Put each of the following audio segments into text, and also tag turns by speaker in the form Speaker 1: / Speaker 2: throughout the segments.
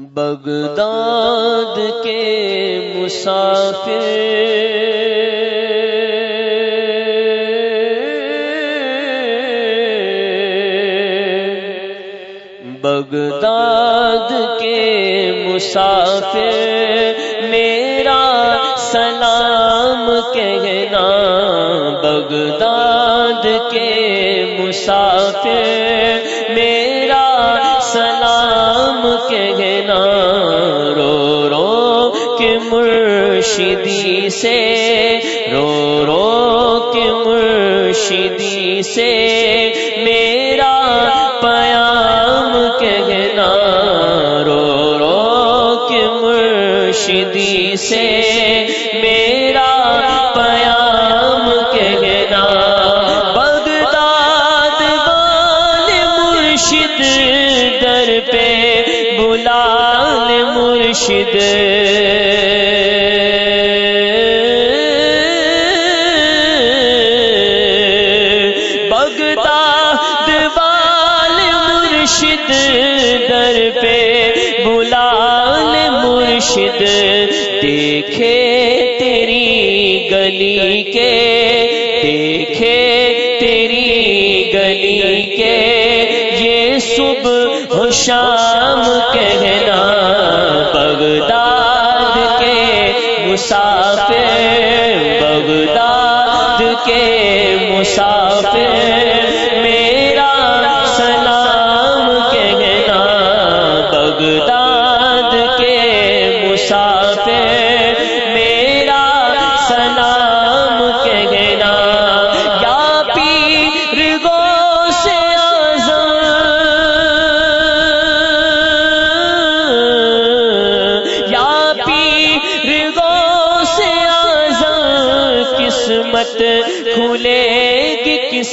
Speaker 1: Baghdad کے مسافر Baghdad کے مسافر میرا سلام کہنا بغداد کے مسافر مرشدی سے، رو رو کے مرشدی سے میرا پیام کہنا، رو رو کے مرشدی سے میرا پیام کہنا۔ بغداد والے مرشد در پہ، بلال مرشد دیکھے تیری گلی کے، دیکھے تیری گلی کے، یہ صبح و شام کہنا بغداد کے مسافر، بغداد کے مسافر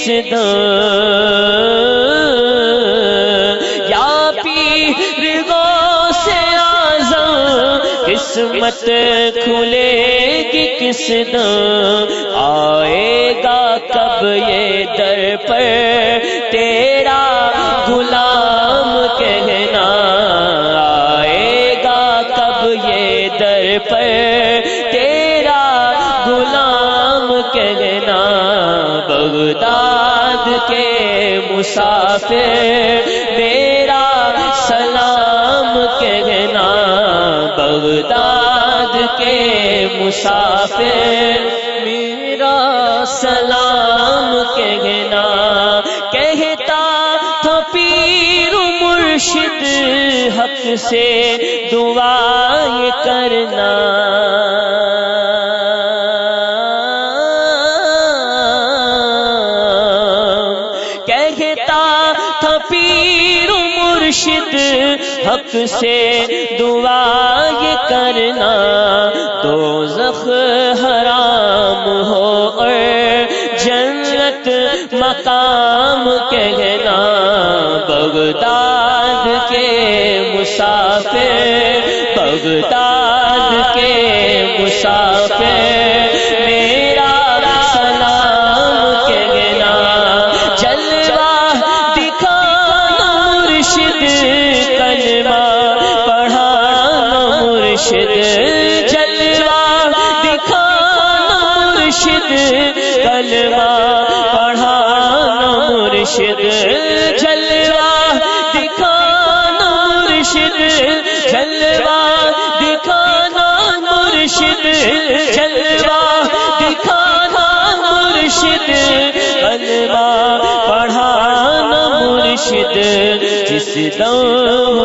Speaker 1: گی یا پیر گو سے قسمت کھلے گی کس دن آئے گا کب یہ در پر؟ تیرا غلام کہنا. آئے گا کب یہ در پر؟ مسافر میرا سلام کہنا بغداد کے مسافر میرا سلام کہنا کہتا تھا پیر مرشد حق سے دعائیں کرنا۔ مرشد، حق سے دعا یہ کرنا دو زخ حرام ہو اور جنت مقام کہنا بغداد کے مسافر، بغداد مرشد جلوہ دکھانا مرشد جلوہ دکھانا مرشد جلوہ دکھانا مرشد کلمہ پڑھانا مرشد، جس دم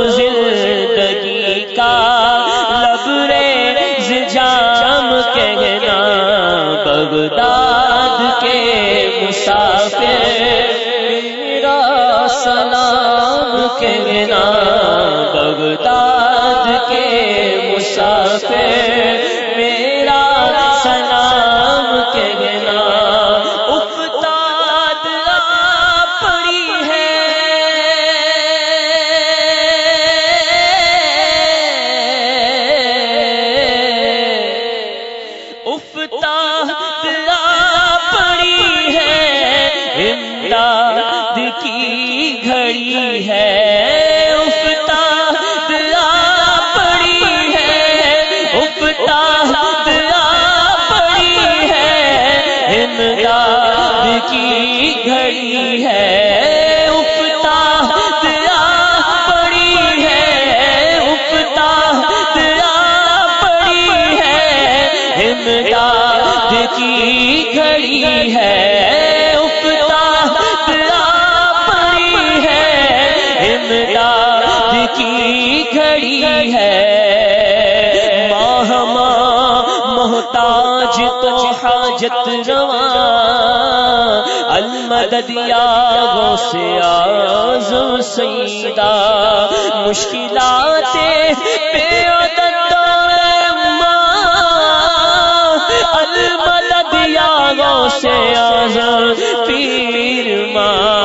Speaker 1: تو حاجت روا المدد یا گو سے آزم سیدہ مشکلات پہ عدد المدد یا گو سے آزم پیر ماں۔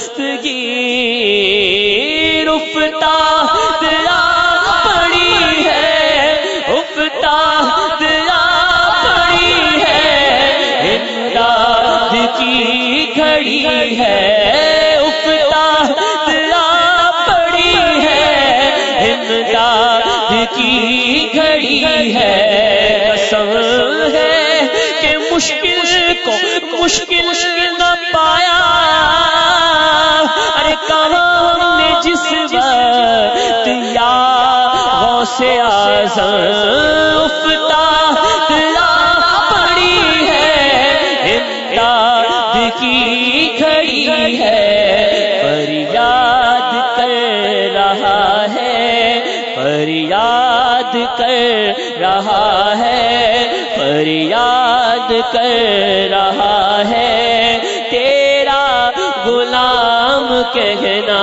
Speaker 1: افتہ دیا پڑی ہے افتہ دیا پڑی ہے، امداد کی گھڑی ہے افتہ دیا پڑی ہے، امداد کی گھڑی ہے۔ مشکل کو مشکل نہ پایا۔ ارے کہاں ہم نے جس وقت یا غوث آزم افتا لا پڑی ہے، امداد کی کھڑی ہے پر یاد کر رہا ہے پر یاد کر رہا ہے۔ کر رہا ہے، تیرا غلام کہنا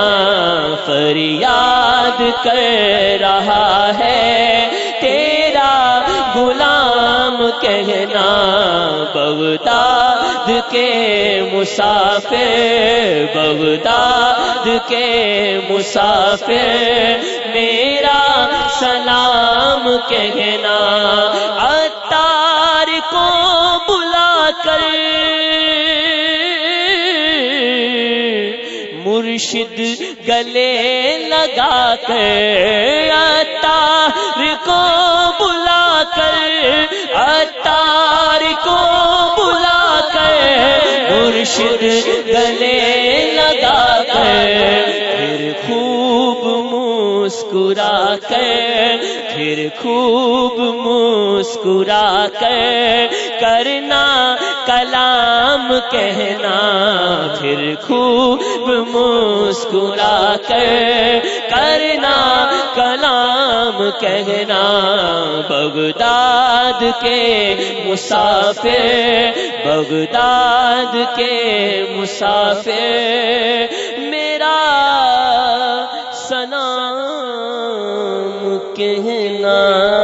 Speaker 1: فریاد کر رہا ہے۔ تیرا غلام کہنا بغداد کے مسافر، بغداد کے مسافر۔ میرا سلام کہنا اتار کو کر مرشد گلے لگا کر اتار کو بلا کر اتار کو بلا کر۔ مرشد گلے پھر خوب مسکرا کر کرنا، کلام کہنا۔ پھر خوب مسکرا کر کرنا، کلام کہنا۔ بغداد کے مسافر، بغداد کے مسافر۔ میرا سنام کہنا